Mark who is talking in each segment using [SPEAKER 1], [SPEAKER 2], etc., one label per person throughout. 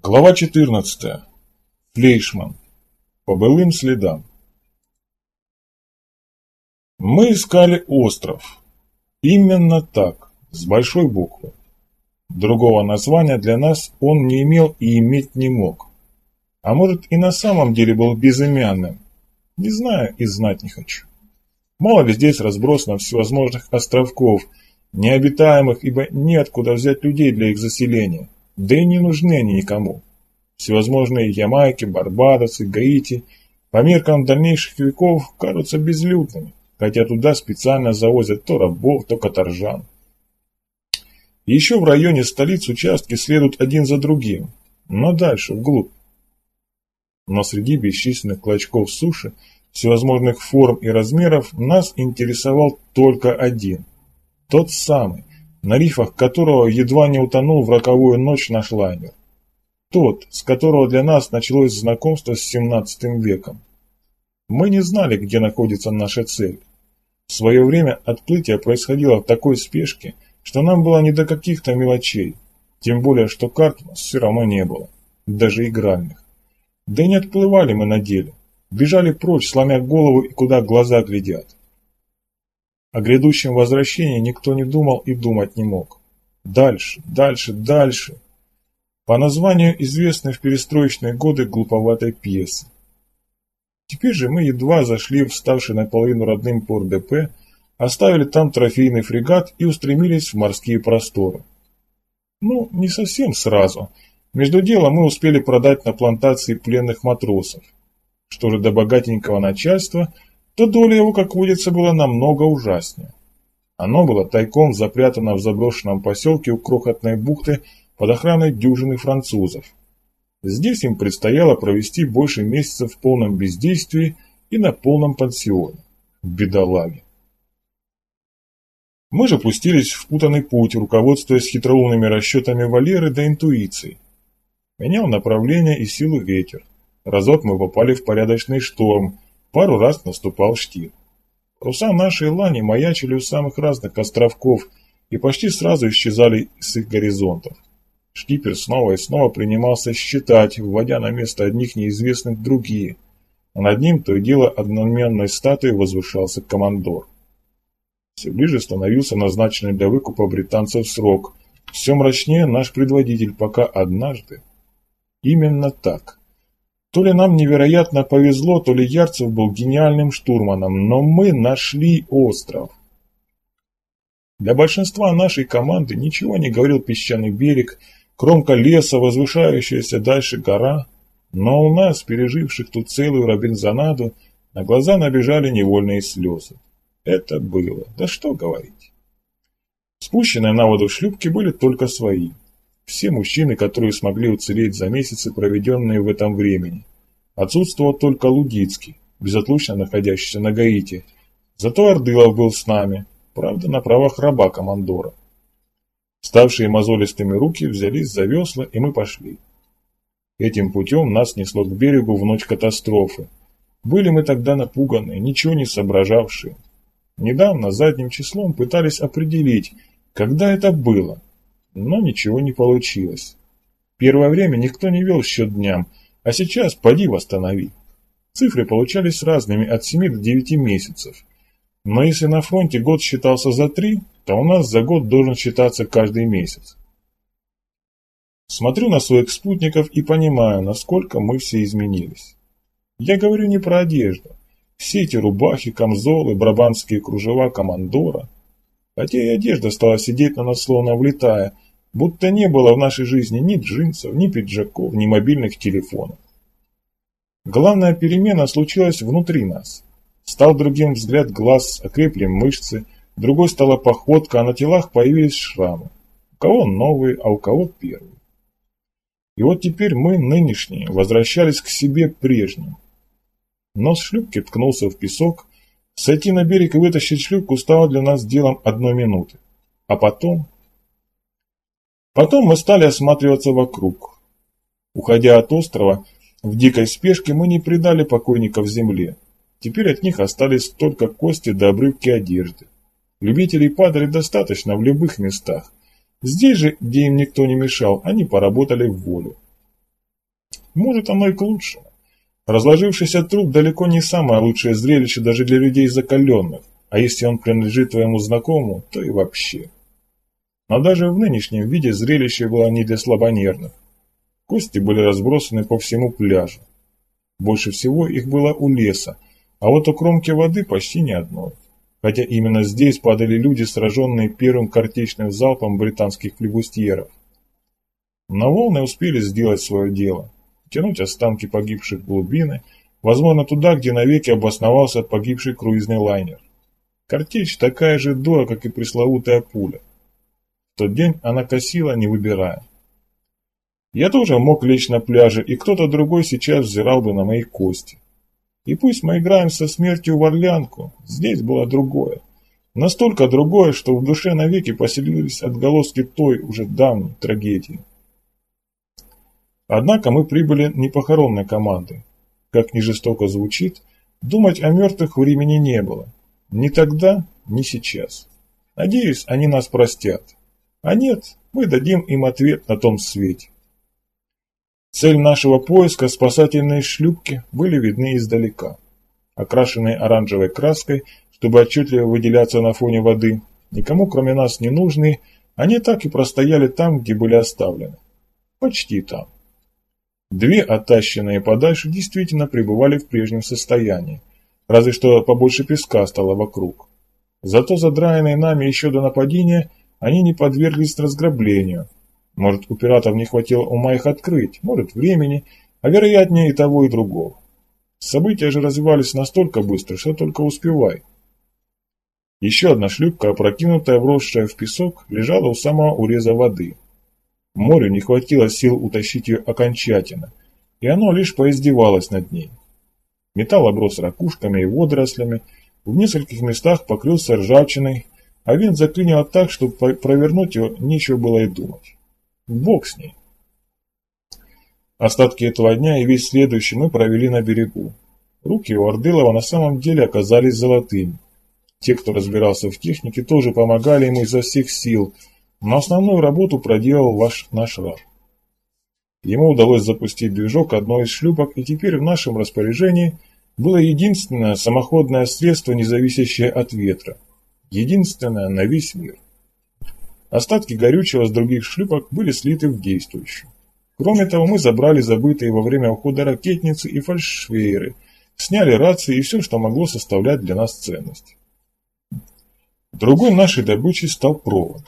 [SPEAKER 1] Глава 14. Флейшман. По былым следам. Мы искали остров. Именно так, с большой буквы. Другого названия для нас он не имел и иметь не мог. А может и на самом деле был безымянным. Не знаю и знать не хочу. Мало ли здесь разбросано всевозможных островков, необитаемых, ибо неоткуда взять людей для их заселения. Да и не нужны они никому. Всевозможные Ямайки, Барбадосы, Гаити по меркам дальнейших веков кажутся безлюдными, хотя туда специально завозят то рабов, то каторжан. Еще в районе столиц участки следуют один за другим, но дальше, вглубь. Но среди бесчисленных клочков суши, всевозможных форм и размеров, нас интересовал только один. Тот самый, на рифах которого едва не утонул в роковую ночь наш лайнер. Тот, с которого для нас началось знакомство с 17 веком. Мы не знали, где находится наша цель. В свое время отплытие происходило в такой спешке, что нам было не до каких-то мелочей, тем более, что карт у нас все равно не было, даже игральных. Да и не отплывали мы на деле, бежали прочь, сломя голову и куда глаза глядят. О грядущем возвращении никто не думал и думать не мог. Дальше, дальше, дальше. По названию известной в перестроечные годы глуповатой пьесы. Теперь же мы едва зашли в ставший наполовину родным порт-ДП, оставили там трофейный фрегат и устремились в морские просторы. Ну, не совсем сразу. Между делом мы успели продать на плантации пленных матросов. Что же до богатенького начальства – то доля его, как водится, была намного ужаснее. Оно было тайком запрятано в заброшенном поселке у крохотной бухты под охраной дюжины французов. Здесь им предстояло провести больше месяцев в полном бездействии и на полном пансионе. Бедолаги. Мы же пустились в путанный путь, руководствуясь хитроумными расчетами Валеры до интуиции. Менял направление и силу ветер. Разок мы попали в порядочный шторм, Пару раз наступал штиль. Паруса нашей лани маячили у самых разных островков и почти сразу исчезали с их горизонтов. Шкипер снова и снова принимался считать, вводя на место одних неизвестных другие, а над ним то и дело одноменной статуей возвышался командор. Все ближе становился назначенный для выкупа британцев срок, все мрачнее наш предводитель, пока однажды... Именно так. То ли нам невероятно повезло, то ли Ярцев был гениальным штурманом, но мы нашли остров. Для большинства нашей команды ничего не говорил песчаный берег, кромка леса, возвышающаяся дальше гора, но у нас, переживших тут целую Робинзонаду, на глаза набежали невольные слезы. Это было, да что говорить. Спущенные на воду шлюпки были только свои. Все мужчины, которые смогли уцелеть за месяцы, проведенные в этом времени. Отсутствовал только Лудицкий, безотлучно находящийся на Гаити. Зато Ордылов был с нами, правда, на правах раба командора. Ставшие мозолистыми руки взялись за весла, и мы пошли. Этим путем нас несло к берегу в ночь катастрофы. Были мы тогда напуганы, ничего не соображавшие. Недавно задним числом пытались определить, когда это было – но ничего не получилось. Первое время никто не вел счет дням, а сейчас поди восстанови. Цифры получались разными от 7 до 9 месяцев. Но если на фронте год считался за 3, то у нас за год должен считаться каждый месяц. Смотрю на своих спутников и понимаю, насколько мы все изменились. Я говорю не про одежду. Все эти рубахи, камзолы, брабанские кружева командора. Хотя и одежда стала сидеть на нас словно влетая – Будто не было в нашей жизни ни джинсов, ни пиджаков, ни мобильных телефонов. Главная перемена случилась внутри нас. Стал другим взгляд глаз, окрепли мышцы, другой стала походка, а на телах появились шрамы. У кого новые, а у кого первые. И вот теперь мы, нынешние, возвращались к себе прежним. Нос шлюпки ткнулся в песок, сойти на берег и вытащить шлюпку стало для нас делом одной минуты. А потом Потом мы стали осматриваться вокруг. Уходя от острова, в дикой спешке мы не предали покойников земле. Теперь от них остались только кости до обрывки одежды. Любителей падали достаточно в любых местах. Здесь же, где им никто не мешал, они поработали в волю. Может, оно и к лучшему. Разложившийся труп далеко не самое лучшее зрелище даже для людей закаленных, а если он принадлежит твоему знакомому, то и вообще. Но даже в нынешнем виде зрелище было не для слабонервных. Кости были разбросаны по всему пляжу. Больше всего их было у леса, а вот у кромки воды почти ни одной. Хотя именно здесь падали люди, сраженные первым картечным залпом британских флебустьеров. Но волны успели сделать свое дело тянуть останки погибших глубины, возможно, туда, где навеки обосновался погибший круизный лайнер. Картечь такая же дура, как и пресловутая пуля. Тот день она косила, не выбирая. Я тоже мог лечь на пляже, и кто-то другой сейчас взирал бы на мои кости. И пусть мы играем со смертью в орлянку, здесь было другое. Настолько другое, что в душе навеки поселились отголоски той уже давней трагедии. Однако мы прибыли не похоронной командой. Как ни жестоко звучит, думать о мертвых времени не было. Ни тогда, ни сейчас. Надеюсь, они нас простят. А нет, мы дадим им ответ на том свете. Цель нашего поиска – спасательные шлюпки – были видны издалека. Окрашенные оранжевой краской, чтобы отчетливо выделяться на фоне воды, никому кроме нас не нужные, они так и простояли там, где были оставлены. Почти там. Две, оттащенные подальше, действительно пребывали в прежнем состоянии, разве что побольше песка стало вокруг. Зато задраенные нами еще до нападения, они не подверглись разграблению. Может, у пиратов не хватило ума их открыть, может, времени, а вероятнее и того, и другого. События же развивались настолько быстро, что только успевай. Еще одна шлюпка, опрокинутая, вросшая в песок, лежала у самого уреза воды – Морю не хватило сил утащить ее окончательно, и оно лишь поиздевалось над ней. Металл оброс ракушками и водорослями, в нескольких местах покрылся ржавчиной, а винт заклинило так, что провернуть его нечего было и думать. Бог с ней. Остатки этого дня и весь следующий мы провели на берегу. Руки у Ордылова на самом деле оказались золотыми. Те, кто разбирался в технике, тоже помогали ему изо всех сил – но основную работу проделал ваш наш раб. Ему удалось запустить движок одной из шлюпок, и теперь в нашем распоряжении было единственное самоходное средство, не зависящее от ветра. Единственное на весь мир. Остатки горючего с других шлюпок были слиты в действующую. Кроме того, мы забрали забытые во время ухода ракетницы и фальшвейры, сняли рации и все, что могло составлять для нас ценность. Другой нашей добычей стал провод.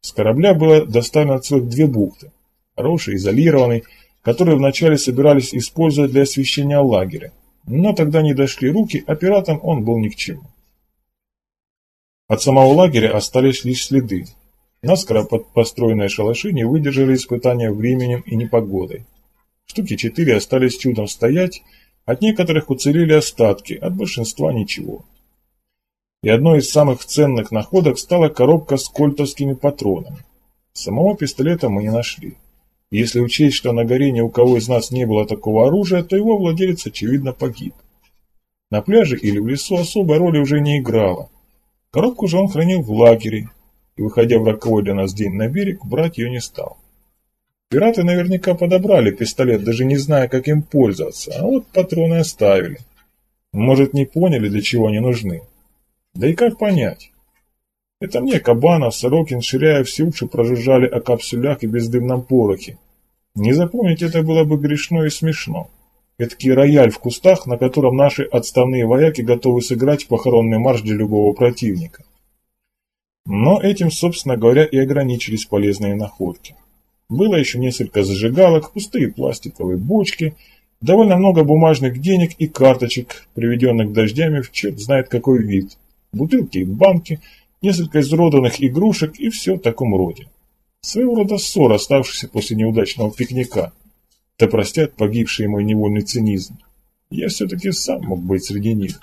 [SPEAKER 1] С корабля было доставлено целых две бухты, хороший, изолированный, которые вначале собирались использовать для освещения лагеря, но тогда не дошли руки, а пиратам он был ни к чему. От самого лагеря остались лишь следы. Наскоро построенные шалаши не выдержали испытания временем и непогодой. Штуки четыре остались чудом стоять, от некоторых уцелели остатки, от большинства ничего и одной из самых ценных находок стала коробка с кольтовскими патронами. Самого пистолета мы не нашли. Если учесть, что на горе ни у кого из нас не было такого оружия, то его владелец, очевидно, погиб. На пляже или в лесу особой роли уже не играла. Коробку же он хранил в лагере, и, выходя в роковой для нас день на берег, брать ее не стал. Пираты наверняка подобрали пистолет, даже не зная, как им пользоваться, а вот патроны оставили. Может, не поняли, для чего они нужны. Да и как понять? Это мне Кабанов, Сорокин, Ширяев все уши прожужжали о капсулях и бездымном порохе. Не запомнить это было бы грешно и смешно. Эдакий рояль в кустах, на котором наши отставные вояки готовы сыграть похоронный марш для любого противника. Но этим, собственно говоря, и ограничились полезные находки. Было еще несколько зажигалок, пустые пластиковые бочки, довольно много бумажных денег и карточек, приведенных дождями в черт знает какой вид бутылки и банки, несколько изроданных игрушек и все в таком роде. Своего рода ссор, оставшийся после неудачного пикника. Да простят погибший мой невольный цинизм. Я все-таки сам мог быть среди них.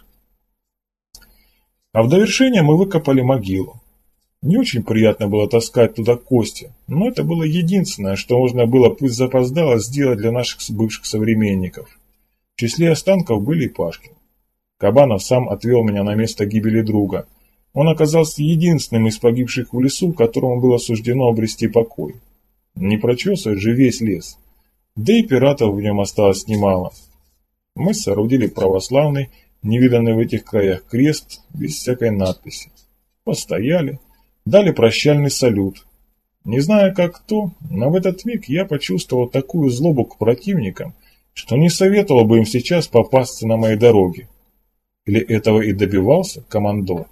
[SPEAKER 1] А в довершение мы выкопали могилу. Не очень приятно было таскать туда кости, но это было единственное, что можно было пусть запоздало сделать для наших бывших современников. В числе останков были и Пашкин. Кабанов сам отвел меня на место гибели друга. Он оказался единственным из погибших в лесу, которому было суждено обрести покой. Не прочесывать же весь лес. Да и пиратов в нем осталось немало. Мы соорудили православный, невиданный в этих краях крест, без всякой надписи. Постояли, дали прощальный салют. Не знаю как кто, но в этот миг я почувствовал такую злобу к противникам, что не советовал бы им сейчас попасться на моей дороге. Или этого и добивался командор?